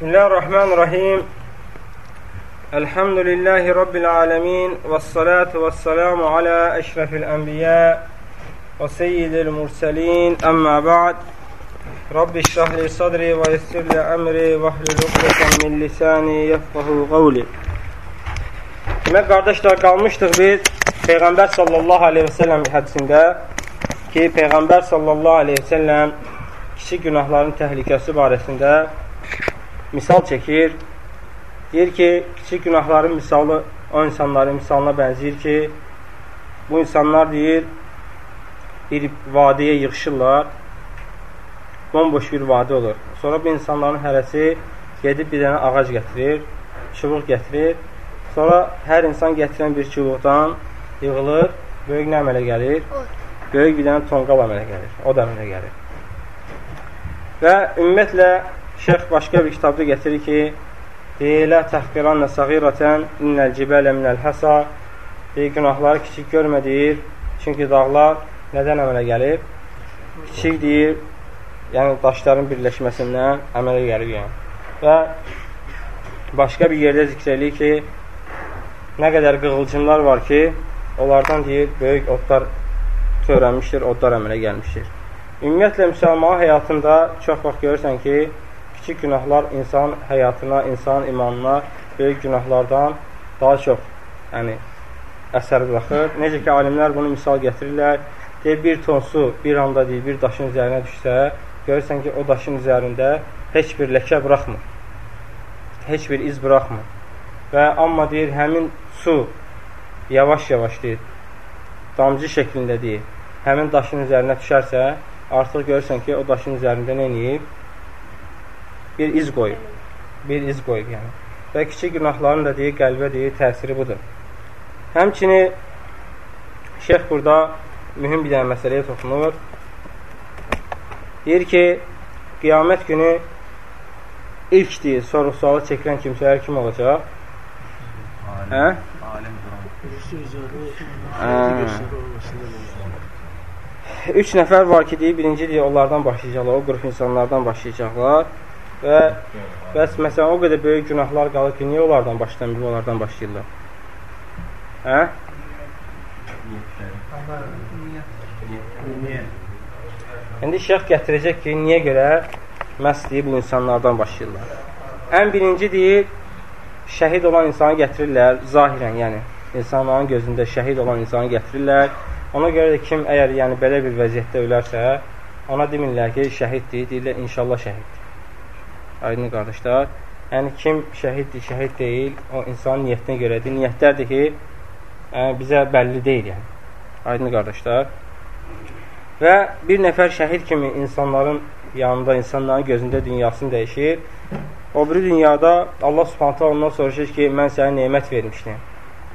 Bismillahirrahmanirrahim. Elhamdülillahi Rabbil alemin. Və salatu və salamu alə əşrəfil ənbiyə və seyyidil mürsəlin. Əmmə ba'd. Rabbi şrahli sadri və yessirli əmri və hlul uqdatan min lisani yəfqahu qavli. Demək, qardaşlar, qalmışdıq biz Peyğəmbər sallallahu aleyhi və səlləm hədisində ki, Peyğəmbər sallallahu aleyhi və səlləm kiçik günahların təhlükəsi barəsində misal çəkir. Deyir ki, kiçik günahların misalı o insanların misalına bənzəyir ki, bu insanlar deyir, bir vadiyə yığışırlar, bomboş bir vadi olur. Sonra bu insanların hərəsi gedib bir dənə ağac gətirir, çubuq gətirir. Sonra hər insan gətirən bir çubuqdan yığılır, böyük nə əmələ gəlir? Böyük bir dənə tonqal əmələ gəlir, o da əmələ gəlir. Və ümumiyyətlə, Şeyx başqa bir kitabda gətirir ki, Deyilə təhqiranə səğirətən innəl cibələ minəl həsa Deyir, günahları kiçik görmə deyir. Çünki dağlar nədən əmələ gəlib? Kiçik deyir, yəni daşların birləşməsindən əmələ gəlib yəni. Və başqa bir yerdə zikr eləyir ki, nə qədər qığılcımlar var ki, onlardan deyir, böyük otlar törənmişdir, otlar əmələ gəlmişdir. Ümumiyyətlə, müsəlman həyatında çox vaxt görürsən ki, kiçik günahlar insan həyatına, insan imanına böyük günahlardan daha çox yəni, əsər buraxır. Necə ki, alimlər bunu misal gətirirlər. Deyir, bir ton su bir anda deyir, bir daşın üzərinə düşsə, görürsən ki, o daşın üzərində heç bir ləkə buraxmır. Heç bir iz buraxmır. Və amma deyir, həmin su yavaş-yavaş deyir, damcı şəklində deyir, həmin daşın üzərinə düşərsə, artıq görürsən ki, o daşın üzərində nə eləyib? Bir iz qoyub. Bir iz qoyub yəni. Və kiçik günahların da deyir, qəlbə deyir, təsiri budur. Həmçini şeyx burada mühüm bir dənə məsələyə toxunur. Deyir ki, qiyamət günü ilk deyir, soru-sualı çəkilən kimsələr kim olacaq? Hə? Üç nəfər var ki, deyir, birinci deyir, onlardan başlayacaqlar, o qrup insanlardan başlayacaqlar. Və bəs məsələn o qədər böyük günahlar qalır ki, niyə onlardan başlamayıb, onlardan başlayırlar? Hə? İndi şeyx gətirəcək ki, niyə görə məhz deyib bu insanlardan başlayırlar. Ən birinci deyir, şəhid olan insanı gətirirlər, zahirən, yəni insanların gözündə şəhid olan insanı gətirirlər. Ona görə də kim əgər yəni belə bir vəziyyətdə ölərsə, ona demirlər ki, şəhiddir, deyirlər inşallah şəhiddir. Aydın qardaşlar. Yəni, kim şəhiddir, şəhid deyil, o insanın niyyətinə görədir. Niyyətlərdir ki, yəni, bizə bəlli deyil, yəni. Aydın qardaşlar. Və bir nəfər şəhid kimi insanların yanında, insanların gözündə dünyasını dəyişir. O biri dünyada Allah subhanətə ondan soruşur ki, mən sənə neymət vermişdim,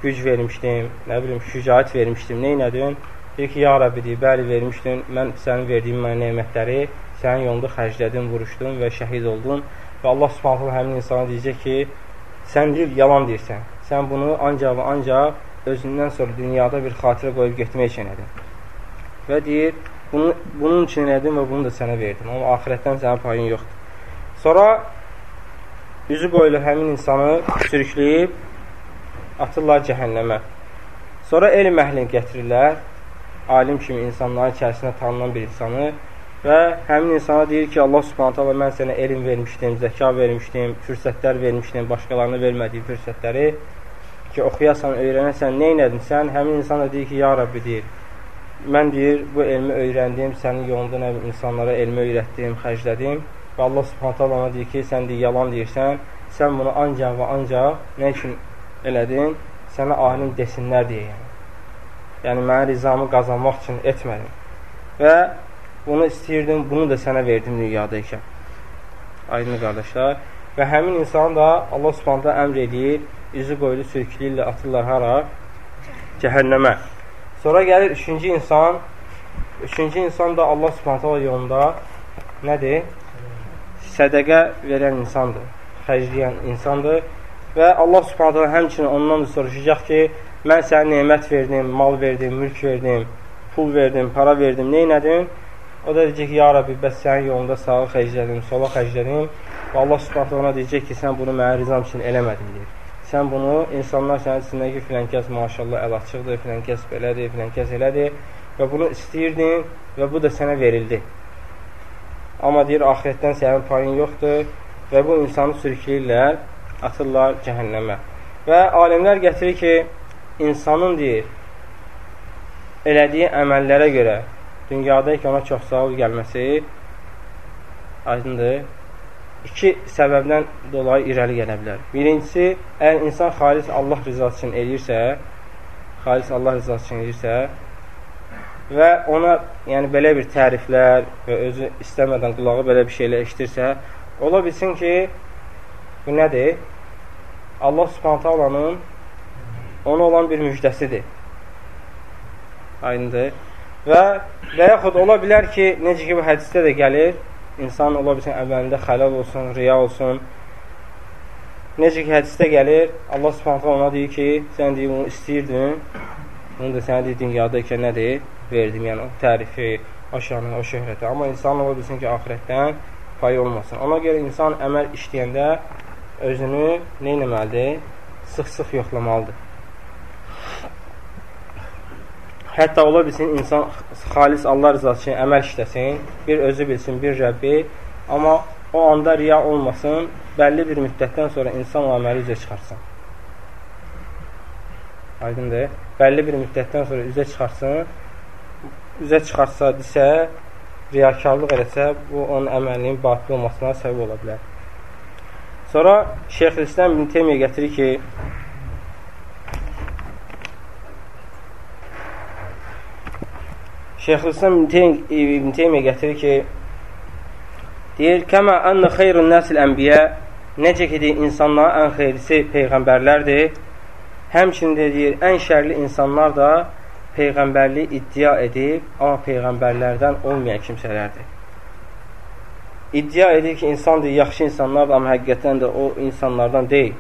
güc vermişdim, nə bilim, şücaət vermişdim, neynədin? Deyir ki, ya Rabbi deyir, bəli vermişdin, mən sənin verdiyin mənə neymətləri sənin yolunda xərclədin, vuruşdun və şəhid oldun və Allah subhanətlə həmin insana deyəcək ki, sən deyil, yalan deyirsən. Sən bunu ancaq və ancaq özündən sonra dünyada bir xatirə qoyub getmək üçün edin. Və deyir, bunu, bunun üçün edin və bunu da sənə verdim. Amma ahirətdən sənə payın yoxdur. Sonra üzü qoyulur həmin insanı sürükləyib atırlar cəhənnəmə. Sonra elm əhlini gətirirlər, alim kimi insanların içərisində tanınan bir insanı Və həmin insana deyir ki, Allah subhanət hala mən sənə elm vermişdim, zəka vermişdim, fürsətlər vermişdim, başqalarına vermədiyi fürsətləri ki, oxuyasan, öyrənəsən, nə elədin sən? Həmin insan da deyir ki, ya Rabbi deyir, mən deyir, bu elmi öyrəndim, sənin yolunda nə insanlara elmi öyrətdim, xərclədim və Allah subhanət hala ona deyir ki, sən deyir, yalan deyirsən, sən bunu ancaq və ancaq nə üçün elədin? Sənə alim desinlər deyə yəni. Yəni, mənə rizamı qazanmaq üçün etmədim. Və bunu istəyirdim, bunu da sənə verdim dünyadaykən. Aydın qardaşlar. Və həmin insan da Allah subhanətə əmr edir, üzü qoyulu sürükləyirlə atırlar hara? Cəhənnəmə. Sonra gəlir üçüncü insan. Üçüncü insan da Allah subhanətə yolunda nədir? Sədəqə verən insandır, xərcləyən insandır. Və Allah subhanətə həmçinin ondan da soruşacaq ki, mən sənə nemət verdim, mal verdim, mülk verdim, pul verdim, para verdim, neynədin? O da deyəcək ki, ya Rabbi, bəs sənin yolunda sağa xərclədim, sola xərclədim. Və Allah subhanətə ona deyəcək ki, sən bunu mənə rizam üçün eləmədin, deyir. Sən bunu, insanlar sənin içindəki filan kəs maşallah əl açıqdır, filan kəs belədir, filan kəs elədir və bunu istəyirdin və bu da sənə verildi. Amma deyir, ahirətdən sənin payın yoxdur və bu insanı sürükləyirlər, atırlar cəhənnəmə. Və alimlər gətirir ki, insanın deyir, elədiyi əməllərə görə dünyada ona çox savab gəlməsi aydındır iki səbəbdən dolayı irəli gələ bilər. Birincisi, əgər insan xalis Allah rızası üçün eləyirsə, xalis Allah rızası üçün eləyirsə və ona yəni belə bir təriflər və özü istəmədən qulağı belə bir şeylə eşitirsə, ola bilsin ki, bu nədir? Allah subhanətə alanın ona olan bir müjdəsidir. Aynıdır. Və və yaxud ola bilər ki, necə ki, bu hədisdə də gəlir, insan ola bilsin əməlində xəlal olsun, riya olsun. Necə ki, hədisdə gəlir, Allah subhanətə ona deyir ki, sən deyir, bunu istəyirdin, bunu da sənə deyir, dünyada ikən nədir? Verdim, yəni o tərifi, o şanı, o şöhrəti. Amma insan ola bilsin ki, ahirətdən payı olmasın. Ona görə insan əməl işləyəndə özünü nə eləməlidir? Sıx-sıx yoxlamalıdır. Hətta ola bilsin, insan xalis Allah rızası üçün əməl işləsin, bir özü bilsin, bir Rəbbi, amma o anda riya olmasın, bəlli bir müddətdən sonra insan o əməli üzə çıxarsın. Aydındır. Bəlli bir müddətdən sonra üzə çıxarsın, üzə çıxarsa, desə, riyakarlıq eləsə, bu onun əməlinin batıl olmasına səbəb ola bilər. Sonra Şeyx-İslam İbn Teymiyyə gətirir ki, Şeyxülislam İbn Teymiyyə gətirir ki, deyir, Kəmə ənə xeyrun nəsil ənbiyə necə ki, deyir, insanların ən xeyrisi peyğəmbərlərdir. Həmçində deyir, ən şərli insanlar da peyğəmbərliyi iddia edib, amma peyğəmbərlərdən olmayan kimsələrdir. İddia edir ki, insan deyir, yaxşı insanlardır, amma həqiqətən də o insanlardan deyil.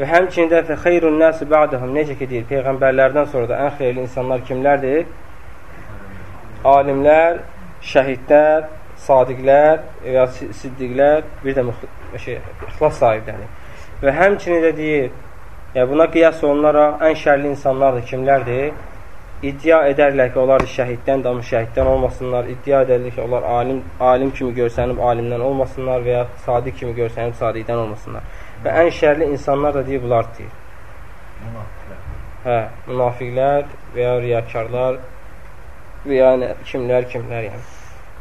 Və həmçində fə xeyrun nəsi ba'dəhum necə ki, deyir, peyğəmbərlərdən sonra da ən xeyirli insanlar kimlərdir? Alimlər, şəhidlər, sadiqlər və ya siddiqlər, bir də şey, ixlas sahibləri. Və həmçinin də deyir, yəni buna qiyas olunaraq ən şərli insanlar da kimlərdir? İddia edərlər ki, onlar şəhiddən də şəhiddən olmasınlar, iddia edərlər ki, onlar alim, alim kimi görsənib alimdən olmasınlar və ya sadiq kimi görsənib sadiqdən olmasınlar. Və ən şərli insanlar da deyir, bunlar deyir. Hə, münafiqlər və ya riyakarlar və yəni kimlər, kimlər yəni.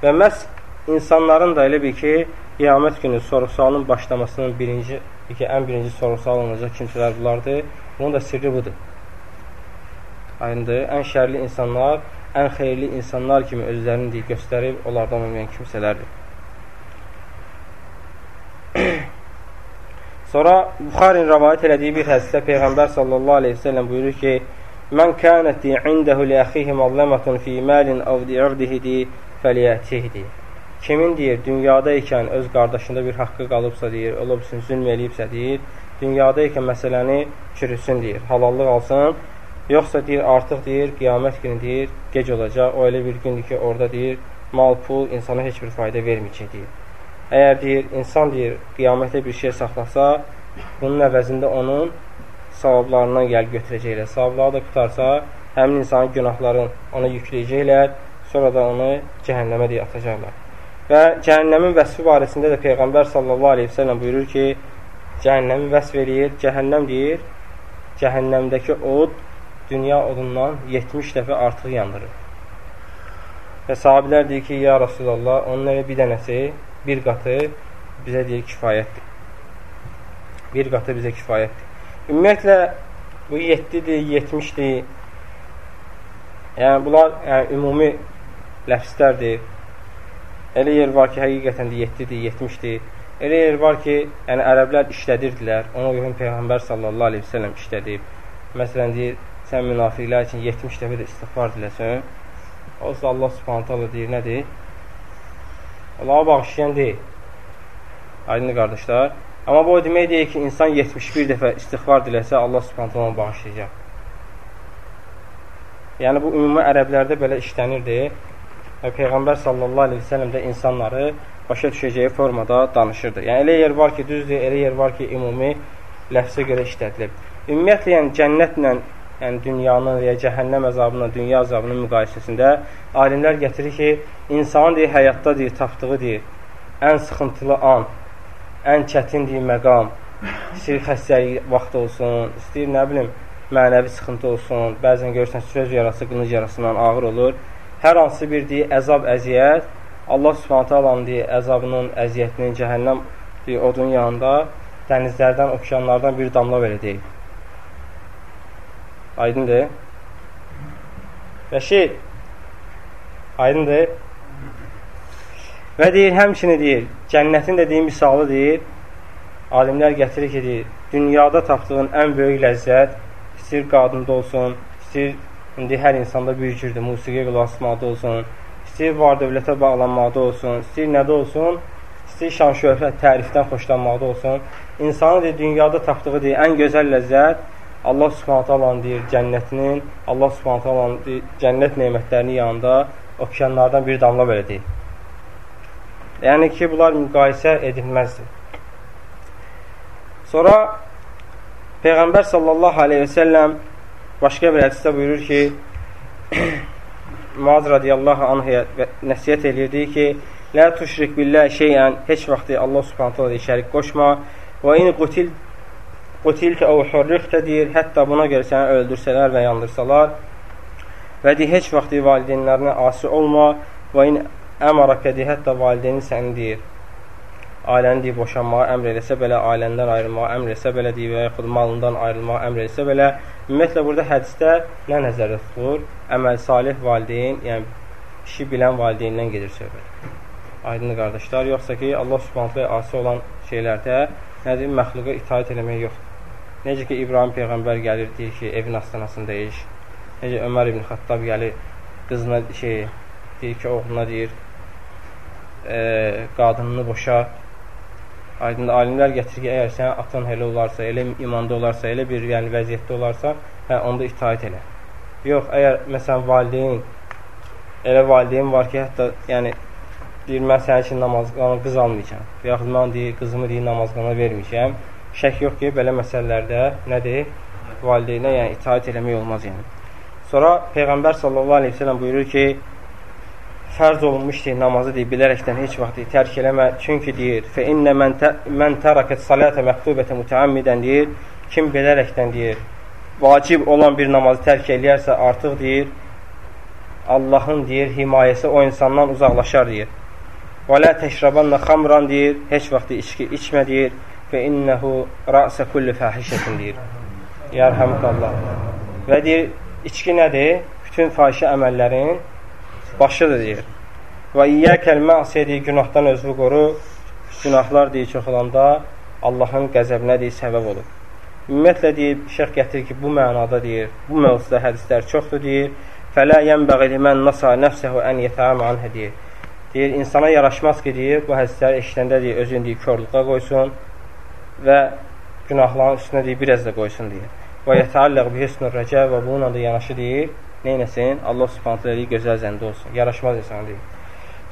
Və məhz insanların da elə bil ki, qiyamət günü soru-sualın başlamasının birinci, ki, ən birinci soru-sual olunacaq kimsələr bunlardır. Bunun da sirri budur. Aynıdır, ən şərli insanlar, ən xeyirli insanlar kimi özlərini deyir, göstərib, onlardan olmayan kimsələrdir. Sonra Buxarin rəvayət elədiyi bir hədisdə Peyğəmbər sallallahu aleyhi ve sellem buyurur ki, Mən kənəti indəhu li əxihi mazləmətun fi məlin av di'irdihi fəliyətihdi. Kimin deyir, dünyada ikən öz qardaşında bir haqqı qalıbsa deyir, ola bilsin, zülm eləyibsə deyir, dünyada ikən məsələni çürüsün deyir, halallıq alsın, yoxsa deyir, artıq deyir, qiyamət günü deyir, gec olacaq, o elə bir gündür ki, orada deyir, mal, pul insana heç bir fayda verməyəcək deyir. Əgər deyir, insan deyir, qiyamətdə bir şey saxlasa, bunun əvəzində onun savablarından gəl götürəcəklər. Savabları da qutarsa, həmin insanın günahların ona yükləyəcəklər, sonra da onu cəhənnəmə deyə atacaqlar. Və cəhənnəmin vəsfi barəsində də Peyğəmbər sallallahu aleyhi ve sellem buyurur ki, cəhənnəmi vəsf eləyir, cəhənnəm deyir, cəhənnəmdəki od dünya odundan 70 dəfə artıq yandırır. Və sahabilər deyir ki, ya Rasulallah, onun elə bir dənəsi, bir qatı bizə deyir kifayətdir. Bir qatı bizə kifayətdir. Ümumiyyətlə, bu 7-dir, 70-dir. Yəni, bunlar yəni, ümumi ləfslərdir. Elə yer var ki, həqiqətən də 7-dir, 70-dir. Elə yer var ki, yəni ərəblər işlədirdilər. Ona uyğun Peyğəmbər sallallahu aleyhi ve sellem işlədib. Məsələn, deyir, sən münafiqlər üçün 70 dəfə də istiğfar diləsən. Olsa Allah subhanət hala deyir, nədir? Allaha bağışlayan deyil. Aydın qardaşlar. Amma bu o demək deyir ki, insan 71 dəfə istiğfar diləsə, Allah subhanətə onu bağışlayacaq. Yəni, bu ümumi ərəblərdə belə işlənirdi. Və Peyğəmbər sallallahu aleyhi və səlləm də insanları başa düşəcəyi formada danışırdı. Yəni, elə yer var ki, düzdür, elə yer var ki, ümumi ləfsə görə işlədilib. Ümumiyyətlə, yəni cənnətlə, yəni dünyanın və ya cəhənnəm əzabının, dünya əzabının müqayisəsində alimlər gətirir ki, insanın deyir, həyatda deyir, tapdığı deyir, ən sıxıntılı an, ən çətin deyir, məqam, istəyir xəstəlik vaxt olsun, istəyir, nə bilim, mənəvi sıxıntı olsun, bəzən görürsən, söz yarası, qınıc yarasından ağır olur. Hər hansı bir deyir, əzab, əziyyət, Allah subhanətə alanın deyir, əzabının, əziyyətinin, cəhənnəm deyir, odun yanında dənizlərdən, okeanlardan bir damla belə deyil. Aydındır. Və şey, aydındır. Və deyir, həmçini deyir, cənnətin də deyir, misalı deyir, alimlər gətirir ki, deyir, dünyada tapdığın ən böyük ləzzət, istəyir qadında olsun, istəyir, indi hər insanda bir cürdür, musiqiyə qulaq asmaqda olsun, istəyir var dövlətə bağlanmaqda olsun, istəyir nədə olsun, istəyir şan şöhrət, tərifdən xoşlanmaqda olsun. İnsanın deyir, dünyada tapdığı deyir, ən gözəl ləzzət Allah subhanətə alan deyir, cənnətinin, Allah subhanətə alan deyir, cənnət neymətlərinin yanında okeanlardan bir damla belə deyir. Yəni ki, bunlar müqayisə edilməzdir. Sonra Peyğəmbər sallallahu aleyhi və səlləm başqa bir hədisdə buyurur ki, Muaz radiyallahu anhaya nəsiyyət eləyirdi ki, Lə tuşrik billah şeyən, heç vaxt Allah subhanətə alə şərik qoşma. Və in qutil qutilkə əv hurriqtə deyir, hətta buna görə səni öldürsələr və yandırsalar. Və deyir, heç vaxt valideynlərinə asi olma. Və in əmarakə deyir, hətta valideyni səni deyir, ailəni deyib boşanmağa əmr eləsə belə, ailəndən ayrılmağa əmr eləsə belə deyib və yaxud malından ayrılmağa əmr eləsə belə, ümumiyyətlə burada hədisdə nə nəzərdə tutulur? Əməl salih valideyn, yəni işi bilən valideyndən gedir söhbət. Aydın qardaşlar, yoxsa ki, Allah subhanətlə asi olan şeylərdə nədir? Məxluqa itaət eləmək yoxdur. Necə ki, İbrahim Peyğəmbər gəlir, deyir ki, evin astanasında iş. Necə Ömər ibn Xattab gəlir, qızına şey, deyir ki, oğluna deyir, e, qadınını boşa, Aydın alimlər gətirir ki, əgər sənin atan elə olarsa, elə imanda olarsa, elə bir yəni vəziyyətdə olarsa, hə onda itaat elə. Yox, əgər məsələn valideyn elə valideyn var ki, hətta yəni deyir mən sənin üçün namaz qanı qız almayacağam. Və yaxud mən deyir qızımı deyir namaz qanı verməyəcəm. Şək yox ki, belə məsələlərdə nədir? Valideynə yəni itaat eləmək olmaz yəni. Sonra Peyğəmbər sallallahu əleyhi və səlləm buyurur ki, fərz olunmuş deyir, namazı deyir, bilərəkdən heç vaxt deyir, tərk eləmə. Çünki deyir, fə innə mən, tə, mən tərəkət salətə məktubətə mütəammidən deyir, kim bilərəkdən deyir, vacib olan bir namazı tərk eləyərsə artıq deyir, Allahın deyir, himayəsi o insandan uzaqlaşar deyir. Və lə təşrabanna xamran deyir, heç vaxt içki içmə deyir, fə innəhu rəsə kulli fəhişətin deyir. Yərhəmqallah. Və deyir, içki nədir? Bütün fahişə əməllərin başıdır deyir. Və iyyəkəl məsiyə deyir, günahdan özünü qoru, günahlar deyir, çox olanda Allahın qəzəbinə deyir, səbəb olur. Ümumiyyətlə deyir, şeyx gətirir ki, bu mənada deyir, bu mövzuda hədislər çoxdur deyir. Fələ yənbəği limən nasa nəfsəhu ən yətəam anhə deyir. Deyir, insana yaraşmaz ki, deyir, bu hədisləri eşidəndə deyir, özünü deyir, körlüqə qoysun və günahların üstünə deyir, biraz da qoysun deyir. Və yətəalləq bi hüsnur rəcə və bununla da yanaşı deyir, neynəsin? Allah subhanətlə deyir, gözəl zəndə olsun. Yaraşmaz insan deyir.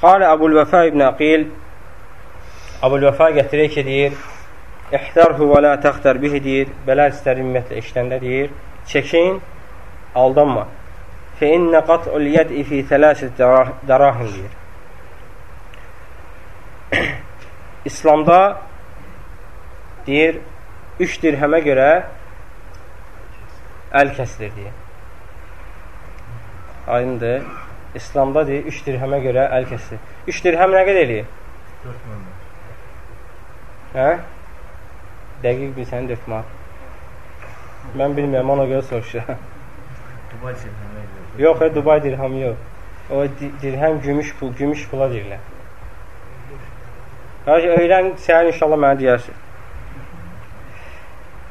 Qalə Əbul Vəfa ibn Aqil Əbul Vəfa gətirir ki, deyir, İhtərhu və la təxtər bihi deyir, belə istər ümumiyyətlə işləndə deyir, çəkin, aldanma. Fə innə qat'ul yəd'i fi tələsit dərahim deyir. İslamda deyir, üç dirhəmə görə əl kəsilir deyir. Aydındır. İslamda deyir, 3 dirhəmə görə əl kəsir. 3 dirhəm nə qədər eləyir? 4 manat. Hə? Dəqiq bilsən 4 manat. Mən bilmirəm, ona görə soruşuram. Dubay dirhəmi Yox, e, Dubay dirhəmi yox. O dirhəm gümüş pul, gümüş pula deyirlər. Həcə öyrən, sən inşallah mənə deyərsən.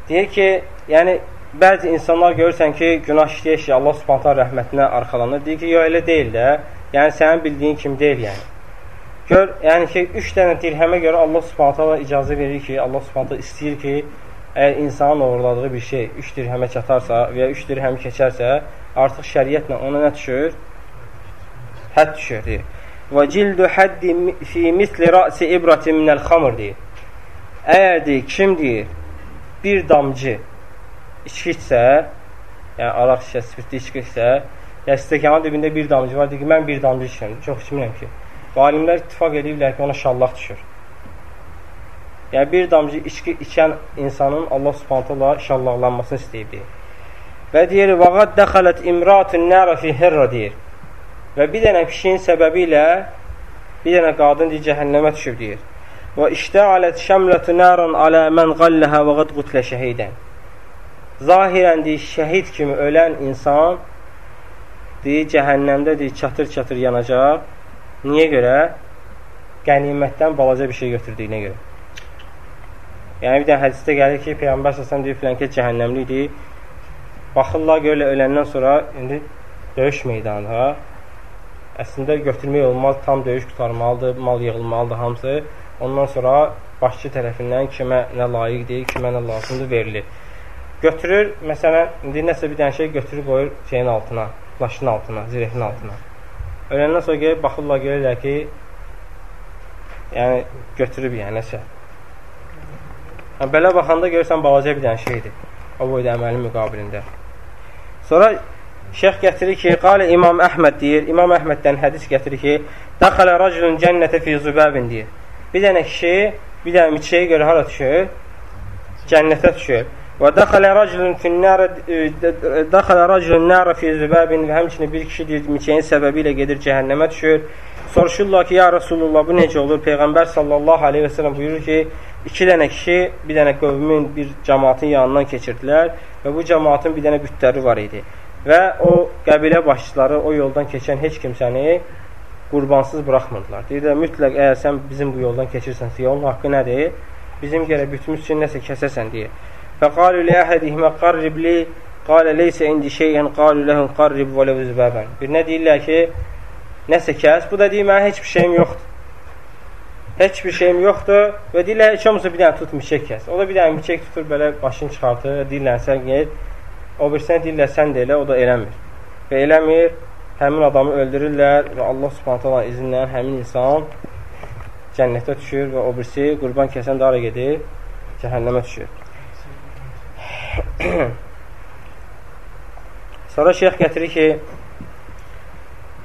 Deyir ki, yəni bəzi insanlar görürsən ki, günah işləyir ki, Allah subhanətən rəhmətinə arxalanır. Deyir ki, yox, elə deyil də. Yəni, sənin bildiyin kimi deyil, yəni. Gör, yəni ki, üç dənə dirhəmə görə Allah subhanətən icazə verir ki, Allah subhanətən istəyir ki, əgər insanın uğurladığı bir şey üç dirhəmə çatarsa və ya üç dirhəmi keçərsə, artıq şəriyyətlə ona nə düşür? hədd düşür, deyir. Və cildu həddi fi misli rəsi ibratin minəl xamr, deyir. Əgər, deyir, kim deyir, bir damcı içki içsə, yəni araq şişə, spirtli içki içsə, ya stəkanın dibində bir damcı var, deyir ki, mən bir damcı içirəm, çox içmirəm ki. Alimlər ittifak ediblər ki, ona şallaq düşür. Yəni bir damcı içki içən insanın Allah Subhanahu taala şallaqlanmasını istəyib deyir. Və deyir: "Və qad dəxalat imratun nara fi hirra" deyir. Və bir dənə pişiyin səbəbi ilə bir dənə qadın deyir cəhənnəmə düşüb deyir. Və iştəalət şəmlətü naran alə mən qallaha və qad qutlə şəhidən. Zahirən deyir, şəhid kimi ölən insan deyir, cəhənnəmdə deyir, çatır-çatır yanacaq. Niyə görə? Qənimətdən balaca bir şey götürdüyünə görə. Yəni bir dənə hədisdə gəlir ki, Peyğəmbər səsəm deyir, filankə cəhənnəmli idi. Baxırlar, görürlər öləndən sonra indi döyüş meydanına əslində götürmək olmaz, tam döyüş qutarmalıdır, mal yığılmalıdır hamısı. Ondan sonra başçı tərəfindən kimə nə layiqdir, kimə nə lazımdır verilir. Götürür, məsələn, indi nəsə bir dənə şey götürür qoyur şeyin altına, plaşın altına, zirehinin altına. Öləndən sonra gəlib baxırlar, görürlər ki, yəni götürüb yəni nəsə Yəni, belə baxanda görürsən, balaca bir dənə şeydir. O boyda əməlin müqabilində. Sonra şeyx gətirir ki, qali İmam Əhməd deyir, İmam Əhməddən hədis gətirir ki, Dəxələ racülün cənnətə fi zübəbin deyir. Bir dənə kişi, bir dənə miçəyə görə hara düşür? Cənnətə düşür. Və dəxələ racülün finnərə dəxələ racülün nərə fi zübəbin və həmçinin bir kişi deyir, miçəyin səbəbi ilə gedir cəhənnəmə düşür. Soruşurlar ki, ya Rasulullah, bu necə olur? Peyğəmbər sallallahu aleyhi və sələm buyurur ki, iki dənə kişi bir dənə qövmün, bir cəmaatın yanından keçirdilər və bu cəmaatın bir dənə bütləri var idi. Və o qəbilə başçıları o yoldan keçən heç kimsəni qurbansız buraxmırdılar. Deyirlər, mütləq əgər sən bizim bu yoldan keçirsənsə, yolun haqqı nədir? Bizim gərək bütümüz üçün nəsə kəsəsən deyə. Fəqalu li əhədihimə qarrib li qalə leysə indi şeyən qalu ləhun qarrib və ləv zübəbən. Bir nə deyirlər ki, nəsə kəs, bu da deyir, mənə heç bir şeyim yoxdur heç bir şeyim yoxdur və deyirlər, heç olmasa bir dənə tut mişək kəs. O da bir dənə mişək tutur, belə başını çıxartır, deyirlər, sən get. O birsən deyirlər, sən də elə, o da eləmir. Və eləmir, həmin adamı öldürürlər və Allah subhanətə izinlə həmin insan cənnətə düşür və o birisi qurban kəsən dara gedir, cəhənnəmə düşür. Sonra şeyx gətirir ki,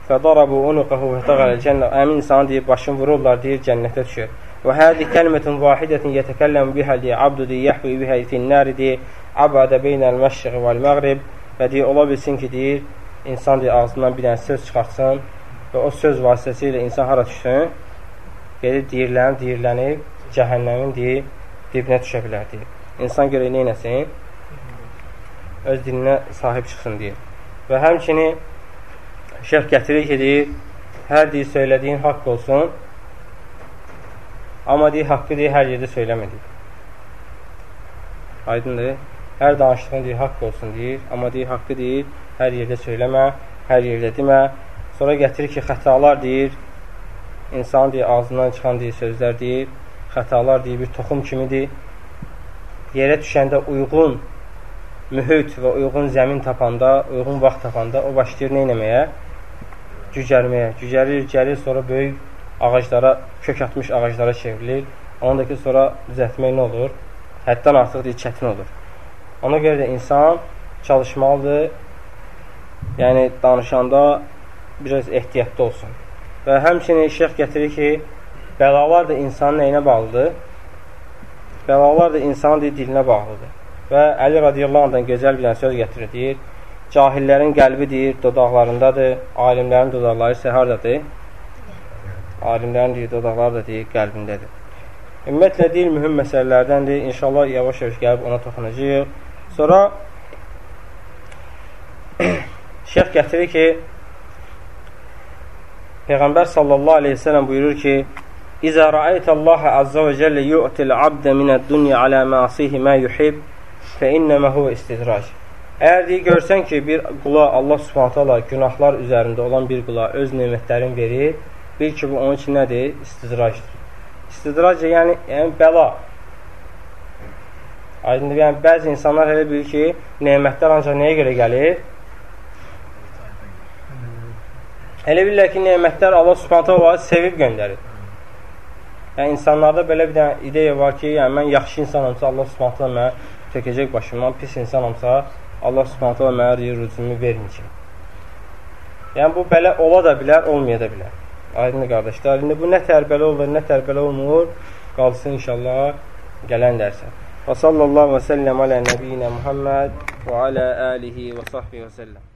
Fədarabu unuqahu və təqalə cənnə. Əmin insanı deyir, başını vururlar, deyir, cənnətə düşür. Və hədi kəlmətun vahidətin yətəkəlləmu bihə deyir, abdu deyir, yəhvi bihə finnəri deyir, abadə beynəl məşriqi vəl məğrib və deyir, ola bilsin ki, deyir, insan deyir, ağzından bir dənə söz çıxartsın və o söz vasitəsilə insan hara düşsün, gedib deyirlənib, deyirlənib, cəhənnəmin deyir, dibinə düşə bilər, deyir. İnsan görə neynəsin? Öz dilinə sahib çıxsın, deyir. Və həmçinin Şeyx gətirir ki, deyir, hər deyir, söylədiyin haqq olsun, amma deyir, haqqı deyir, hər yerdə söyləmədik. Aydındır. Hər danışdığın deyir, haqq olsun deyir, amma deyir, haqqı deyir, hər yerdə söyləmə, hər yerdə demə. Sonra gətirir ki, xətalar deyir, insan deyir, ağzından çıxan deyir, sözlər deyir, xətalar deyir, bir toxum kimidir. Yerə düşəndə uyğun mühüt və uyğun zəmin tapanda, uyğun vaxt tapanda o başlayır nə eləməyə? cücərməyə, cücərir, gəlir, sonra böyük ağaclara, kök atmış ağaclara çevrilir. Onu da ki, sonra düzəltmək nə olur? Həddən artıq deyil, çətin olur. Ona görə də insan çalışmalıdır, yəni danışanda biraz ehtiyatlı olsun. Və həmçinin şeyx gətirir ki, bəlalar da insanın nəyinə bağlıdır? Bəlalar da insanın dilinə bağlıdır. Və Əli radiyallahu anhdan gözəl bir söz gətirir, deyir, Cahillərin qəlbi deyir, dodaqlarındadır, alimlərin dodaqları isə haradadır? Alimlərin deyir, dodaqları da deyir, qəlbindədir. Ümumiyyətlə deyil, mühüm məsələlərdəndir. İnşallah yavaş-yavaş gəlib ona toxunacaq. Sonra şeyx gətirir ki, Peyğəmbər sallallahu aleyhi ve sellem buyurur ki, İzə rəayətəllaha azza və cəllə yu'til abdə minəd-dunya alə məsihi mə yuhib fə innəmə huvə istidrac. Əgər deyir, görsən ki, bir qula Allah subhanətə Allah günahlar üzərində olan bir qula öz nemətlərini verir, bil ki, bu onun üçün nədir? İstidracdır. İstidrac, yəni, yəni bəla. Aydındır, yəni bəzi insanlar elə bilir ki, nemətlər ancaq nəyə görə gəlir? Elə bilirlər ki, nemətlər Allah subhanətə olaraq sevib göndərir. Yəni, insanlarda belə bir dənə ideya var ki, yəni, mən yaxşı insanımsa, Allah subhanətə mənə tökəcək başımdan, pis insanımsa, Allah subhanətə mənə deyir, rücumu verməyəcək. Yəni, bu belə ola da bilər, olmaya da bilər. Aydın qardaşlar, indi bu nə tərbəli olur, nə tərbəli olmur, qalsın inşallah gələn dərsə. Və sallallahu və səlləm alə nəbiyyinə Muhammed və alə alihi və sahbihi və səlləm.